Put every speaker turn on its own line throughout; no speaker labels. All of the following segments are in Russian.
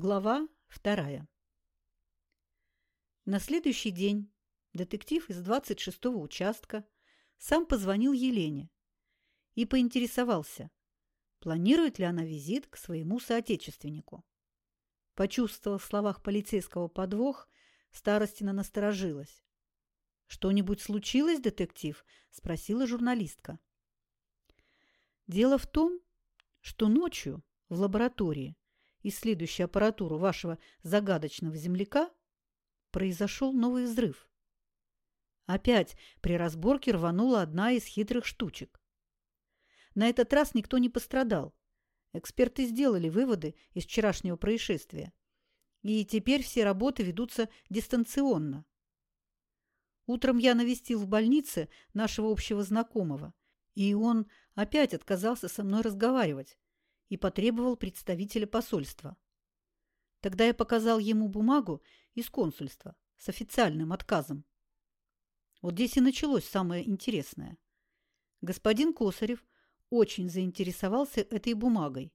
Глава вторая. На следующий день детектив из 26-го участка сам позвонил Елене и поинтересовался, планирует ли она визит к своему соотечественнику. Почувствовав в словах полицейского подвох, Старостина насторожилась. «Что-нибудь случилось, детектив?» – спросила журналистка. «Дело в том, что ночью в лаборатории исследующей аппаратуру вашего загадочного земляка, произошел новый взрыв. Опять при разборке рванула одна из хитрых штучек. На этот раз никто не пострадал. Эксперты сделали выводы из вчерашнего происшествия. И теперь все работы ведутся дистанционно. Утром я навестил в больнице нашего общего знакомого, и он опять отказался со мной разговаривать, и потребовал представителя посольства. Тогда я показал ему бумагу из консульства с официальным отказом. Вот здесь и началось самое интересное. Господин Косарев очень заинтересовался этой бумагой.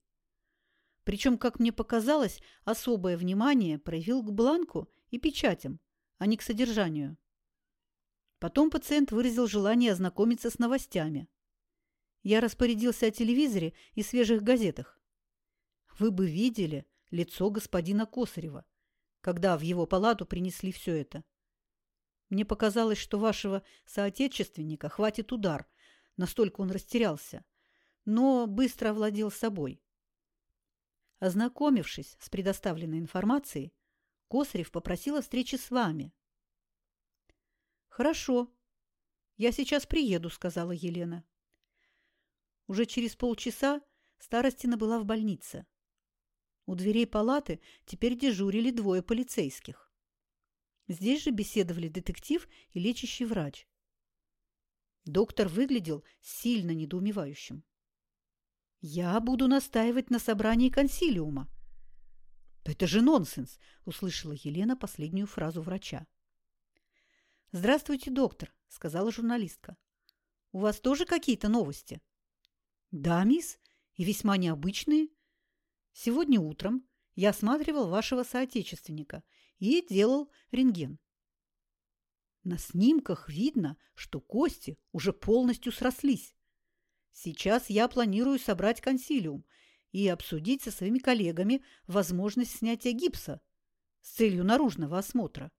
Причем, как мне показалось, особое внимание проявил к бланку и печатям, а не к содержанию. Потом пациент выразил желание ознакомиться с новостями. Я распорядился о телевизоре и свежих газетах. Вы бы видели лицо господина Косарева, когда в его палату принесли все это. Мне показалось, что вашего соотечественника хватит удар, настолько он растерялся, но быстро овладел собой. Ознакомившись с предоставленной информацией, Косарев попросил о встрече с вами. «Хорошо. Я сейчас приеду», — сказала Елена. Уже через полчаса Старостина была в больнице. У дверей палаты теперь дежурили двое полицейских. Здесь же беседовали детектив и лечащий врач. Доктор выглядел сильно недоумевающим. «Я буду настаивать на собрании консилиума». «Это же нонсенс!» – услышала Елена последнюю фразу врача. «Здравствуйте, доктор», – сказала журналистка. «У вас тоже какие-то новости?» «Да, мисс, и весьма необычные. Сегодня утром я осматривал вашего соотечественника и делал рентген. На снимках видно, что кости уже полностью срослись. Сейчас я планирую собрать консилиум и обсудить со своими коллегами возможность снятия гипса с целью наружного осмотра.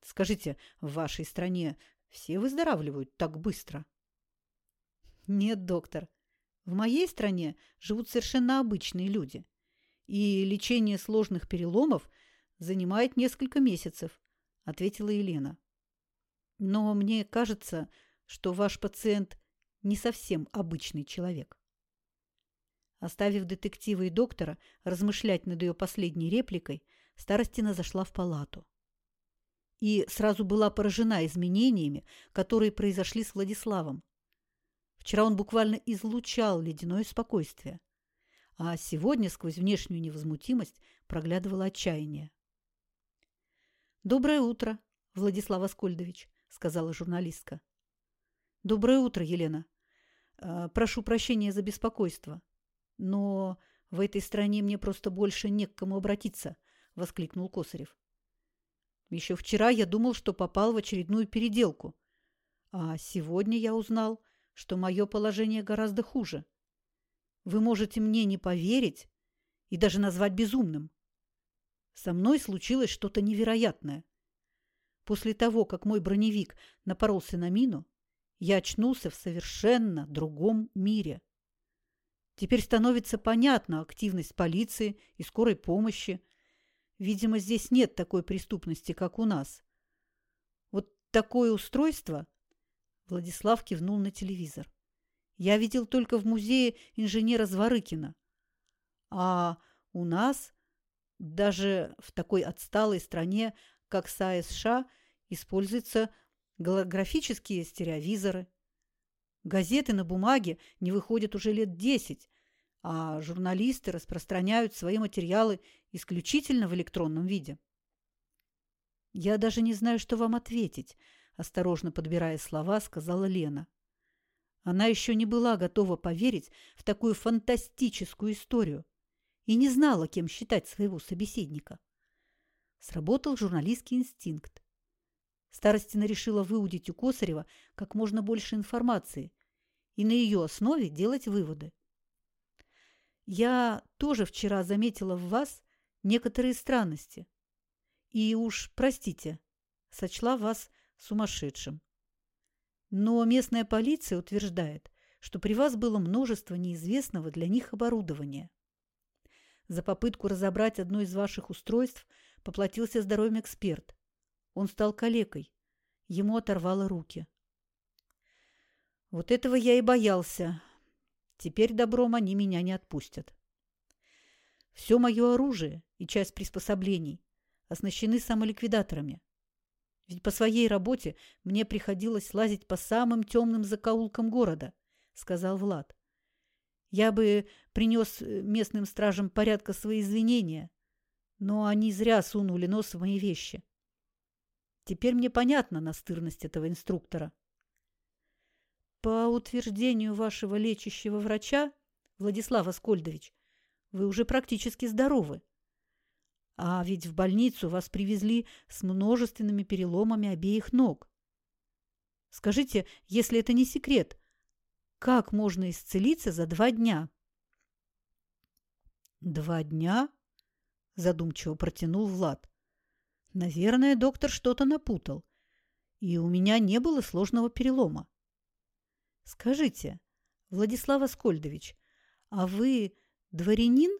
Скажите, в вашей стране все выздоравливают так быстро? Нет, доктор, в моей стране живут совершенно обычные люди, и лечение сложных переломов занимает несколько месяцев, ответила Елена. Но мне кажется, что ваш пациент не совсем обычный человек. Оставив детектива и доктора размышлять над ее последней репликой, Старостина зашла в палату. И сразу была поражена изменениями, которые произошли с Владиславом. Вчера он буквально излучал ледяное спокойствие, а сегодня сквозь внешнюю невозмутимость проглядывало отчаяние. «Доброе утро, Владислав Аскольдович», — сказала журналистка. «Доброе утро, Елена. А, прошу прощения за беспокойство. Но в этой стране мне просто больше не к кому обратиться», — воскликнул Косарев. «Еще вчера я думал, что попал в очередную переделку. А сегодня я узнал, что мое положение гораздо хуже. Вы можете мне не поверить и даже назвать безумным. Со мной случилось что-то невероятное. После того, как мой броневик напоролся на мину, я очнулся в совершенно другом мире. Теперь становится понятна активность полиции и скорой помощи. Видимо, здесь нет такой преступности, как у нас. Вот такое устройство Владислав кивнул на телевизор. Я видел только в музее инженера Зворыкина. А у нас, даже в такой отсталой стране, как США, используются голографические стереовизоры. Газеты на бумаге не выходят уже лет десять, а журналисты распространяют свои материалы исключительно в электронном виде. Я даже не знаю, что вам ответить – осторожно подбирая слова, сказала Лена. Она еще не была готова поверить в такую фантастическую историю и не знала, кем считать своего собеседника. Сработал журналистский инстинкт. Старостина решила выудить у Косарева как можно больше информации и на ее основе делать выводы. «Я тоже вчера заметила в вас некоторые странности. И уж, простите, сочла вас сумасшедшим. Но местная полиция утверждает, что при вас было множество неизвестного для них оборудования. За попытку разобрать одно из ваших устройств поплатился здоровьем эксперт. Он стал калекой. Ему оторвало руки. Вот этого я и боялся. Теперь добром они меня не отпустят. Все мое оружие и часть приспособлений оснащены самоликвидаторами. Ведь по своей работе мне приходилось лазить по самым темным закоулкам города, — сказал Влад. Я бы принес э, местным стражам порядка свои извинения, но они зря сунули нос в мои вещи. Теперь мне понятна настырность этого инструктора. По утверждению вашего лечащего врача, Владислав Аскольдович, вы уже практически здоровы. А ведь в больницу вас привезли с множественными переломами обеих ног. Скажите, если это не секрет, как можно исцелиться за два дня? Два дня? Задумчиво протянул Влад. Наверное, доктор что-то напутал. И у меня не было сложного перелома. Скажите, Владислав Аскольдович, а вы дворянин?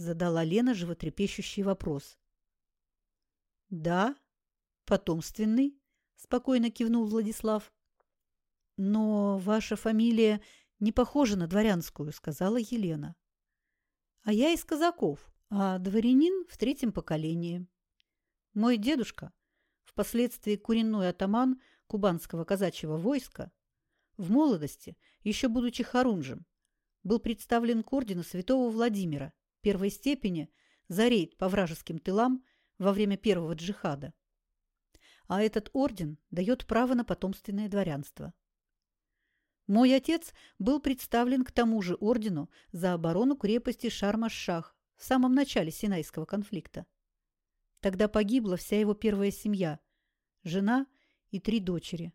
Задала Лена животрепещущий вопрос. Да, потомственный, спокойно кивнул Владислав. «Но ваша фамилия не похожа на дворянскую», — сказала Елена. «А я из казаков, а дворянин в третьем поколении. Мой дедушка, впоследствии куренной атаман кубанского казачьего войска, в молодости, еще будучи хорунжем, был представлен к ордену святого Владимира первой степени за рейд по вражеским тылам во время первого джихада. А этот орден дает право на потомственное дворянство. Мой отец был представлен к тому же ордену за оборону крепости Шарм-аш-Шах в самом начале Синайского конфликта. Тогда погибла вся его первая семья – жена и три дочери.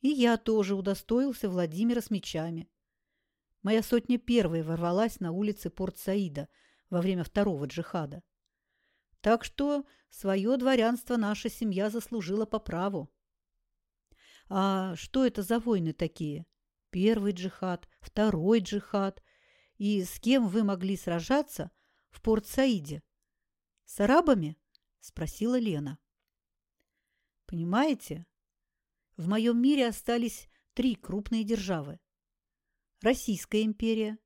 И я тоже удостоился Владимира с мечами. Моя сотня первой ворвалась на улицы Порт-Саида во время второго джихада. Так что свое дворянство наша семья заслужила по праву. А что это за войны такие? Первый джихад, второй джихад. И с кем вы могли сражаться в Порт-Саиде? С арабами? Спросила Лена. Понимаете, в моем мире остались три крупные державы. Российская империя,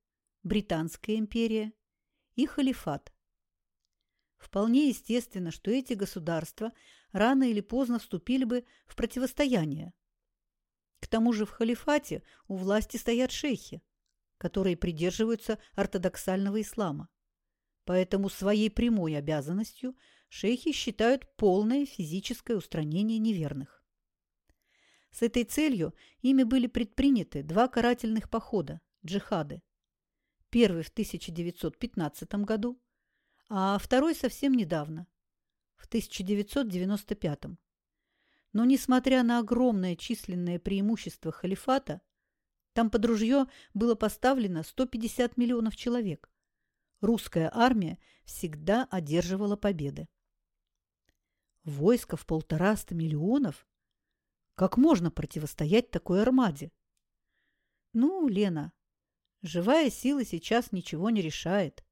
Британская империя и халифат. Вполне естественно, что эти государства рано или поздно вступили бы в противостояние. К тому же в халифате у власти стоят шейхи, которые придерживаются ортодоксального ислама. Поэтому своей прямой обязанностью шейхи считают полное физическое устранение неверных. С этой целью ими были предприняты два карательных похода – джихады. Первый в 1915 году, а второй совсем недавно, в 1995 но, несмотря на огромное численное преимущество халифата, там под ружье было поставлено 150 миллионов человек. Русская армия всегда одерживала победы. Войско в полтораста миллионов? Как можно противостоять такой армаде? Ну, Лена, живая сила сейчас ничего не решает.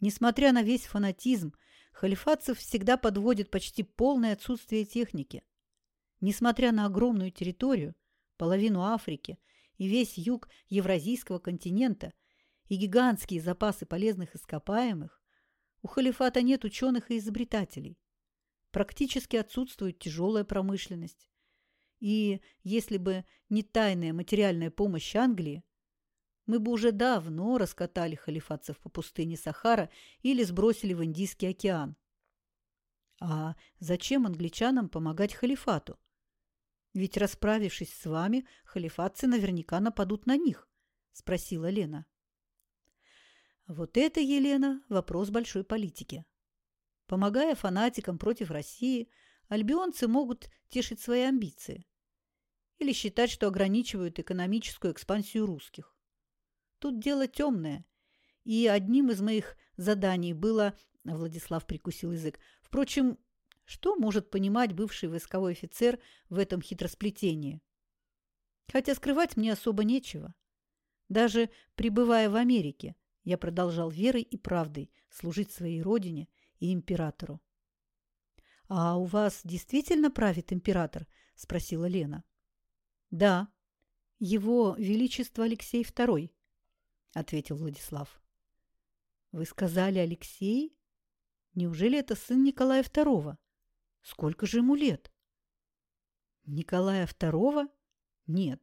Несмотря на весь фанатизм, халифатцев всегда подводит почти полное отсутствие техники. Несмотря на огромную территорию, половину Африки и весь юг Евразийского континента и гигантские запасы полезных ископаемых, у халифата нет ученых и изобретателей. Практически отсутствует тяжелая промышленность. И если бы не тайная материальная помощь Англии, мы бы уже давно раскатали халифатцев по пустыне Сахара или сбросили в Индийский океан. А зачем англичанам помогать халифату? Ведь, расправившись с вами, халифатцы наверняка нападут на них, — спросила Лена. Вот это, Елена, вопрос большой политики. Помогая фанатикам против России, альбионцы могут тешить свои амбиции или считать, что ограничивают экономическую экспансию русских. Тут дело темное, и одним из моих заданий было... Владислав прикусил язык. Впрочем, что может понимать бывший войсковой офицер в этом хитросплетении? Хотя скрывать мне особо нечего. Даже пребывая в Америке, я продолжал верой и правдой служить своей родине и императору. – А у вас действительно правит император? – спросила Лена. – Да, его величество Алексей II, – ответил Владислав. – Вы сказали Алексей? Неужели это сын Николая II? Сколько же ему лет? – Николая II? Нет,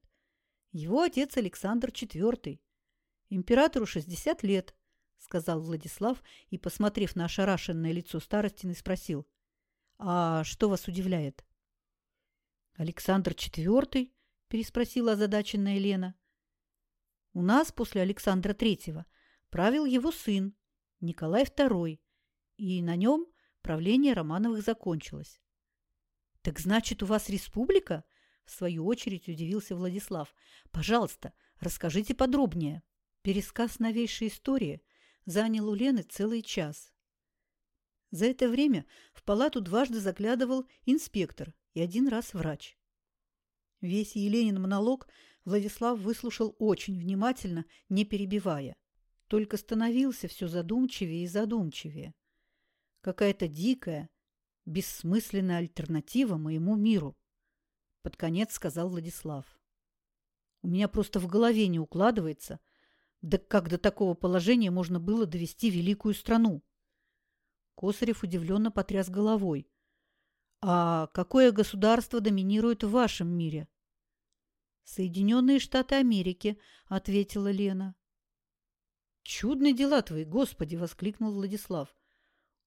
его отец Александр IV. Императору 60 лет, сказал Владислав и, посмотрев на ошарашенное лицо Старостины, спросил. А что вас удивляет? Александр IV? переспросила озадаченная Лена. У нас после Александра III правил его сын, Николай II, и на нем правление Романовых закончилось. Так значит, у вас республика? В свою очередь удивился Владислав. «Пожалуйста, расскажите подробнее». Пересказ новейшей истории занял у Лены целый час. За это время в палату дважды заглядывал инспектор и один раз врач. Весь Еленин монолог Владислав выслушал очень внимательно, не перебивая. Только становился все задумчивее и задумчивее. Какая-то дикая, бессмысленная альтернатива моему миру под конец сказал Владислав. У меня просто в голове не укладывается, да как до такого положения можно было довести великую страну. Косарев удивленно потряс головой. А какое государство доминирует в вашем мире? Соединенные Штаты Америки, ответила Лена. Чудные дела твои, Господи, воскликнул Владислав.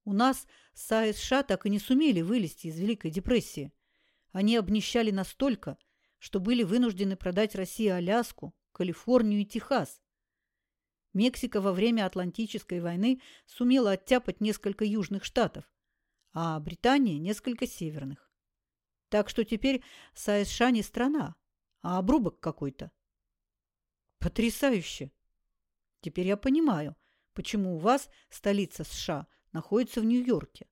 У нас с США так и не сумели вылезти из Великой депрессии. Они обнищали настолько, что были вынуждены продать России Аляску, Калифорнию и Техас. Мексика во время Атлантической войны сумела оттяпать несколько южных штатов, а Британия – несколько северных. Так что теперь США не страна, а обрубок какой-то. Потрясающе! Теперь я понимаю, почему у вас столица США находится в Нью-Йорке.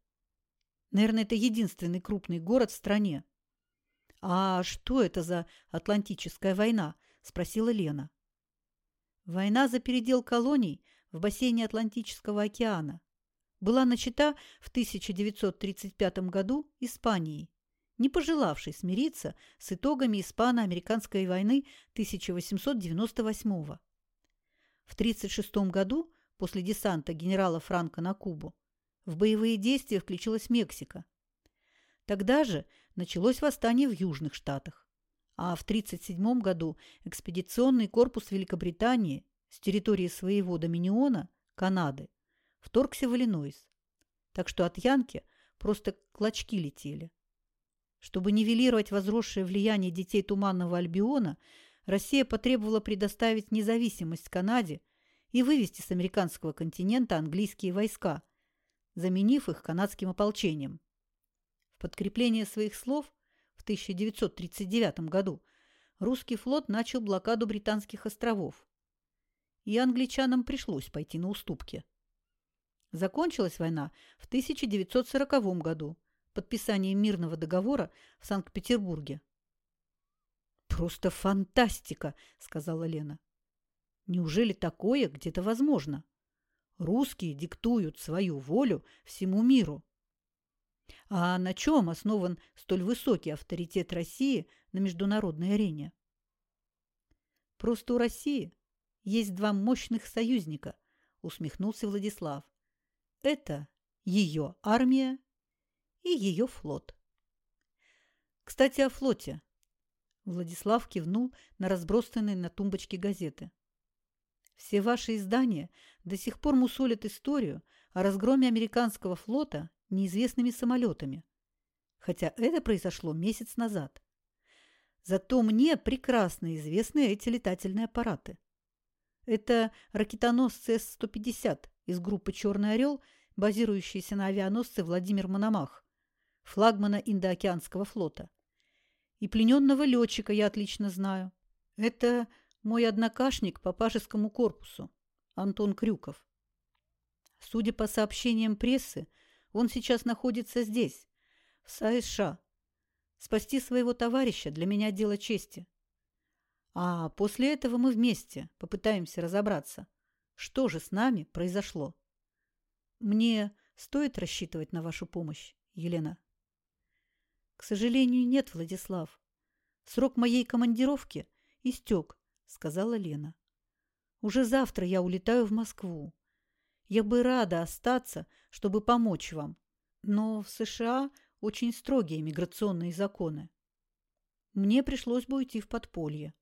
Наверное, это единственный крупный город в стране. «А что это за Атлантическая война?» – спросила Лена. Война за передел колоний в бассейне Атлантического океана была начата в 1935 году Испанией, не пожелавшей смириться с итогами Испано-Американской войны 1898 года. В 1936 году, после десанта генерала Франка на Кубу, в боевые действия включилась Мексика. Тогда же началось восстание в Южных Штатах. А в 1937 году экспедиционный корпус Великобритании с территории своего доминиона, Канады, вторгся в Иллинойс. Так что от Янки просто клочки летели. Чтобы нивелировать возросшее влияние детей Туманного Альбиона, Россия потребовала предоставить независимость Канаде и вывести с американского континента английские войска, заменив их канадским ополчением. В подкрепление своих слов в 1939 году русский флот начал блокаду британских островов. И англичанам пришлось пойти на уступки. Закончилась война в 1940 году подписанием мирного договора в Санкт-Петербурге. «Просто фантастика!» – сказала Лена. «Неужели такое где-то возможно? Русские диктуют свою волю всему миру». А на чем основан столь высокий авторитет России на международной арене? Просто у России есть два мощных союзника, усмехнулся Владислав. Это ее армия и ее флот. Кстати, о флоте. Владислав кивнул на разбросанные на тумбочке газеты. Все ваши издания до сих пор мусолят историю о разгроме американского флота неизвестными самолетами, хотя это произошло месяц назад. Зато мне прекрасно известны эти летательные аппараты. Это ракетоносцы С-150 из группы «Черный орел», базирующиеся на авианосце Владимир Мономах, флагмана Индоокеанского флота. И плененного летчика я отлично знаю. Это мой однокашник по пажескому корпусу, Антон Крюков. Судя по сообщениям прессы, он сейчас находится здесь, в США. Спасти своего товарища для меня дело чести. А после этого мы вместе попытаемся разобраться, что же с нами произошло. Мне стоит рассчитывать на вашу помощь, Елена? К сожалению, нет, Владислав. Срок моей командировки истек, сказала Лена. Уже завтра я улетаю в Москву. Я бы рада остаться, чтобы помочь вам. Но в США очень строгие миграционные законы. Мне пришлось бы уйти в подполье.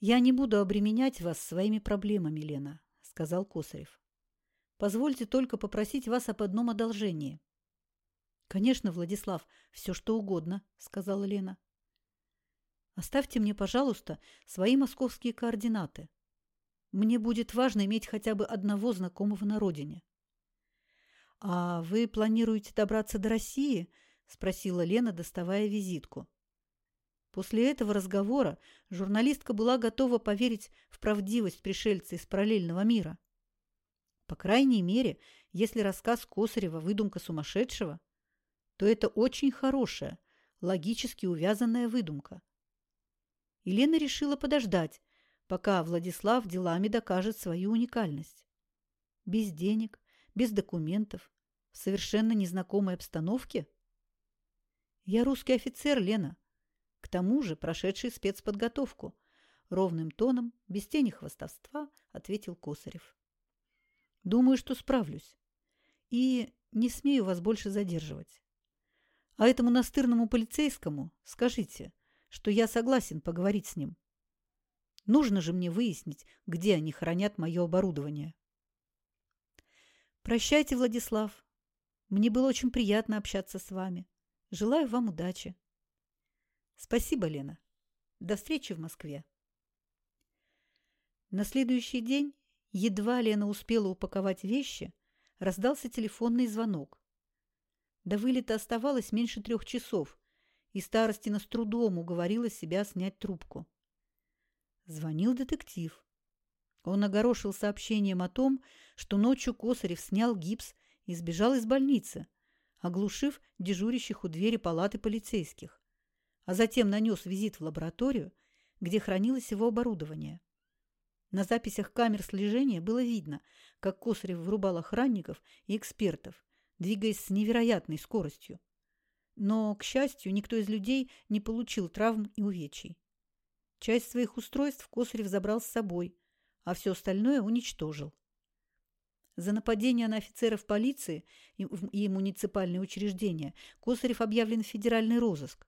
«Я не буду обременять вас своими проблемами, Лена», — сказал Косарев. «Позвольте только попросить вас об одном одолжении». «Конечно, Владислав, все что угодно», — сказала Лена. «Оставьте мне, пожалуйста, свои московские координаты. Мне будет важно иметь хотя бы одного знакомого на родине». «А вы планируете добраться до России?» – спросила Лена, доставая визитку. После этого разговора журналистка была готова поверить в правдивость пришельца из параллельного мира. По крайней мере, если рассказ Косарева – выдумка сумасшедшего, то это очень хорошая, логически увязанная выдумка. Елена решила подождать, пока Владислав делами докажет свою уникальность. Без денег, без документов, в совершенно незнакомой обстановке? Я русский офицер, Лена. К тому же прошедший спецподготовку. Ровным тоном, без тени хвостовства, ответил Косарев. Думаю, что справлюсь. И не смею вас больше задерживать. А этому настырному полицейскому скажите, что я согласен поговорить с ним. Нужно же мне выяснить, где они хранят мое оборудование. Прощайте, Владислав. Мне было очень приятно общаться с вами. Желаю вам удачи. Спасибо, Лена. До встречи в Москве. На следующий день, едва Лена успела упаковать вещи, раздался телефонный звонок. До вылета оставалось меньше трех часов, и Старостина с трудом уговорила себя снять трубку. Звонил детектив. Он огорошил сообщением о том, что ночью Косарев снял гипс и сбежал из больницы, оглушив дежурящих у двери палаты полицейских, а затем нанес визит в лабораторию, где хранилось его оборудование. На записях камер слежения было видно, как Косарев врубал охранников и экспертов, двигаясь с невероятной скоростью. Но, к счастью, никто из людей не получил травм и увечий. Часть своих устройств Косарев забрал с собой – а все остальное уничтожил. За нападение на офицеров полиции и муниципальные учреждения Косарев объявлен в федеральный розыск.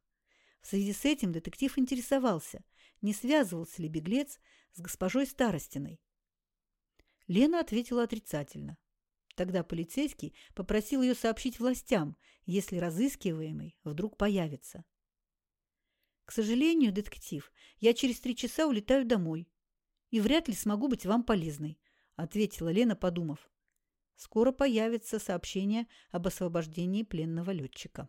В связи с этим детектив интересовался, не связывался ли беглец с госпожой Старостиной. Лена ответила отрицательно. Тогда полицейский попросил ее сообщить властям, если разыскиваемый вдруг появится. «К сожалению, детектив, я через три часа улетаю домой и вряд ли смогу быть вам полезной», – ответила Лена, подумав. «Скоро появится сообщение об освобождении пленного летчика».